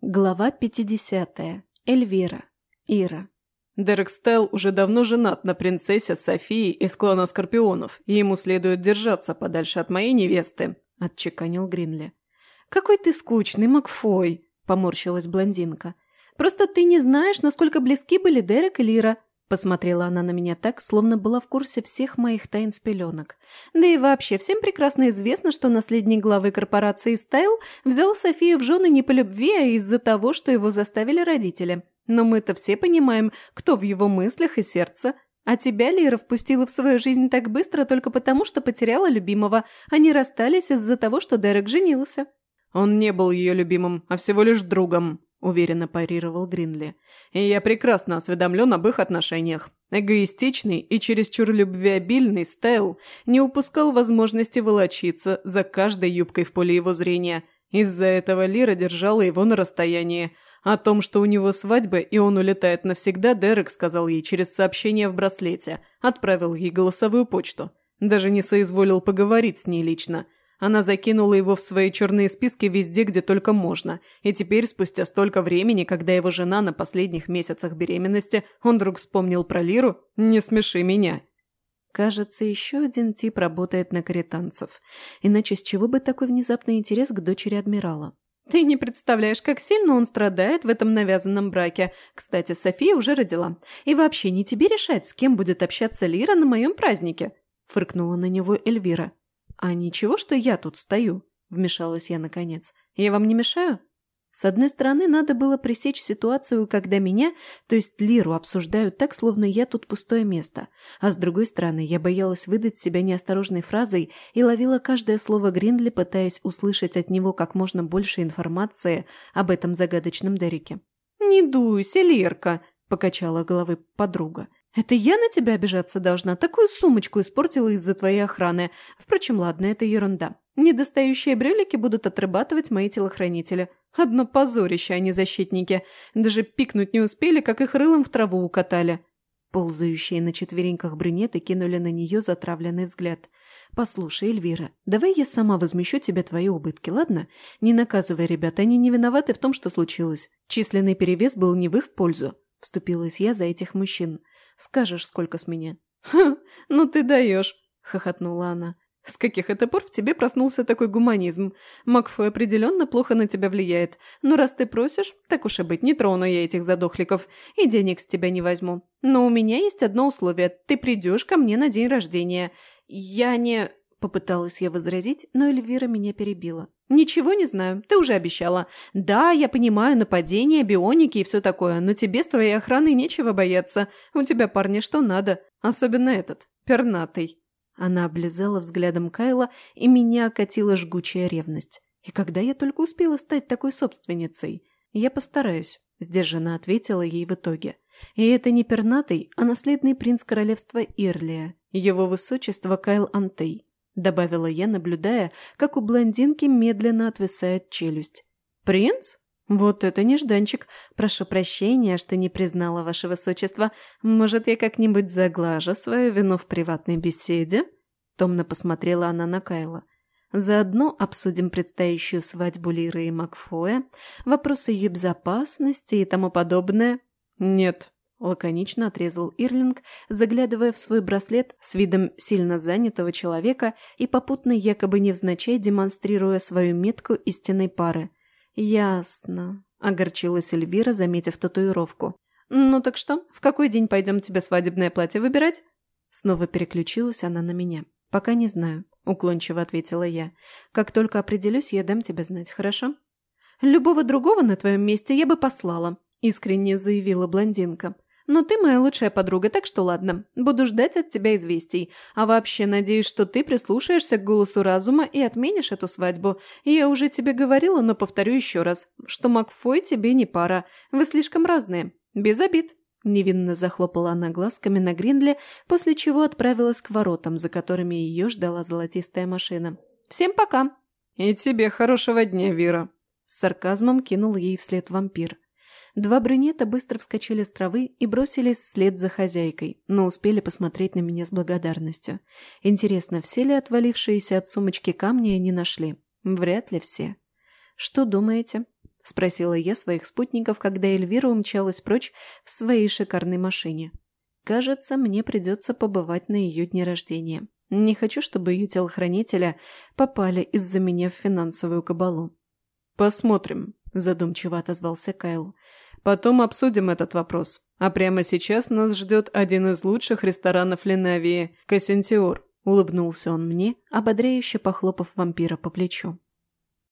Глава 50. Эльвира. Ира. Дерек Стайл уже давно женат на принцессе Софии из клана Скорпионов, и ему следует держаться подальше от моей невесты», – отчеканил Гринли. «Какой ты скучный, Макфой!» – поморщилась блондинка. «Просто ты не знаешь, насколько близки были Дерек и Лира. Посмотрела она на меня так, словно была в курсе всех моих тайн с пеленок. Да и вообще, всем прекрасно известно, что наследник главы корпорации Стайл взял Софию в жены не по любви, а из-за того, что его заставили родители. Но мы-то все понимаем, кто в его мыслях и сердце. А тебя Лира впустила в свою жизнь так быстро только потому, что потеряла любимого. Они расстались из-за того, что Дерек женился. Он не был ее любимым, а всего лишь другом, – уверенно парировал Гринли. «И я прекрасно осведомлен об их отношениях. Эгоистичный и чересчур любвеобильный Стайл не упускал возможности волочиться за каждой юбкой в поле его зрения. Из-за этого Лира держала его на расстоянии. О том, что у него свадьба и он улетает навсегда, Дерек сказал ей через сообщение в браслете. Отправил ей голосовую почту. Даже не соизволил поговорить с ней лично – она закинула его в свои черные списки везде, где только можно. И теперь, спустя столько времени, когда его жена на последних месяцах беременности, он вдруг вспомнил про Лиру «Не смеши меня». Кажется, еще один тип работает на каританцев. Иначе с чего бы такой внезапный интерес к дочери адмирала? Ты не представляешь, как сильно он страдает в этом навязанном браке. Кстати, София уже родила. И вообще, не тебе решать, с кем будет общаться Лира на моем празднике. Фыркнула на него Эльвира. «А ничего, что я тут стою?» – вмешалась я наконец. «Я вам не мешаю?» С одной стороны, надо было пресечь ситуацию, когда меня, то есть Лиру, обсуждают так, словно я тут пустое место. А с другой стороны, я боялась выдать себя неосторожной фразой и ловила каждое слово Гринли, пытаясь услышать от него как можно больше информации об этом загадочном Дереке. «Не дуйся, Лерка!» – покачала головой подруга. «Это я на тебя обижаться должна? Такую сумочку испортила из-за твоей охраны. Впрочем, ладно, это ерунда. Недостающие брюлики будут отрабатывать мои телохранители. Одно позорище, а не защитники. Даже пикнуть не успели, как их рылом в траву укатали». Ползающие на четвереньках брюнеты кинули на нее затравленный взгляд. «Послушай, Эльвира, давай я сама возмещу тебе твои убытки, ладно? Не наказывай ребят, они не виноваты в том, что случилось. Численный перевес был не в их пользу». Вступилась я за этих мужчин. Скажешь, сколько с меня?» «Ха, ну ты даешь!» – хохотнула она. «С каких это пор в тебе проснулся такой гуманизм? Макфой определенно плохо на тебя влияет. Но раз ты просишь, так уж и быть, не трону я этих задохликов. И денег с тебя не возьму. Но у меня есть одно условие. Ты придешь ко мне на день рождения. Я не...» Попыталась я возразить, но Эльвира меня перебила. «Ничего не знаю, ты уже обещала. Да, я понимаю нападения, бионики и все такое, но тебе с твоей охраной нечего бояться. У тебя парни что надо, особенно этот, пернатый». Она облизала взглядом Кайла, и меня окатила жгучая ревность. И когда я только успела стать такой собственницей? Я постараюсь, сдержанно ответила ей в итоге. И это не пернатый, а наследный принц королевства Ирлия, его высочество Кайл Антей добавила я, наблюдая, как у блондинки медленно отвисает челюсть. «Принц? Вот это нежданчик. Прошу прощения, что не признала ваше высочество. Может, я как-нибудь заглажу свою вину в приватной беседе?» Томно посмотрела она на Кайла. Заодно обсудим предстоящую свадьбу Лиры и Макфоя, вопросы ее безопасности и тому подобное. «Нет», Лаконично отрезал Ирлинг, заглядывая в свой браслет с видом сильно занятого человека и попутно якобы невзначай демонстрируя свою метку истинной пары. «Ясно», – огорчилась Эльвира, заметив татуировку. «Ну так что, в какой день пойдем тебе свадебное платье выбирать?» Снова переключилась она на меня. «Пока не знаю», – уклончиво ответила я. «Как только определюсь, я дам тебе знать, хорошо?» «Любого другого на твоем месте я бы послала», – искренне заявила блондинка. Но ты моя лучшая подруга, так что ладно. Буду ждать от тебя известий. А вообще, надеюсь, что ты прислушаешься к голосу разума и отменишь эту свадьбу. Я уже тебе говорила, но повторю еще раз, что Макфой тебе не пара. Вы слишком разные. Без обид». Невинно захлопала она глазками на Гринле, после чего отправилась к воротам, за которыми ее ждала золотистая машина. «Всем пока!» «И тебе хорошего дня, Вера!» С сарказмом кинул ей вслед вампир. Два брюнета быстро вскочили с травы и бросились вслед за хозяйкой, но успели посмотреть на меня с благодарностью. Интересно, все ли отвалившиеся от сумочки камни они нашли? Вряд ли все. «Что думаете?» – спросила я своих спутников, когда Эльвира умчалась прочь в своей шикарной машине. Кажется, мне придется побывать на ее дне рождения. Не хочу, чтобы ее телохранителя попали из-за меня в финансовую кабалу. «Посмотрим», – задумчиво отозвался Кайл. «Потом обсудим этот вопрос. А прямо сейчас нас ждет один из лучших ресторанов Ленавии – Кассентиор», – улыбнулся он мне, ободряюще похлопав вампира по плечу.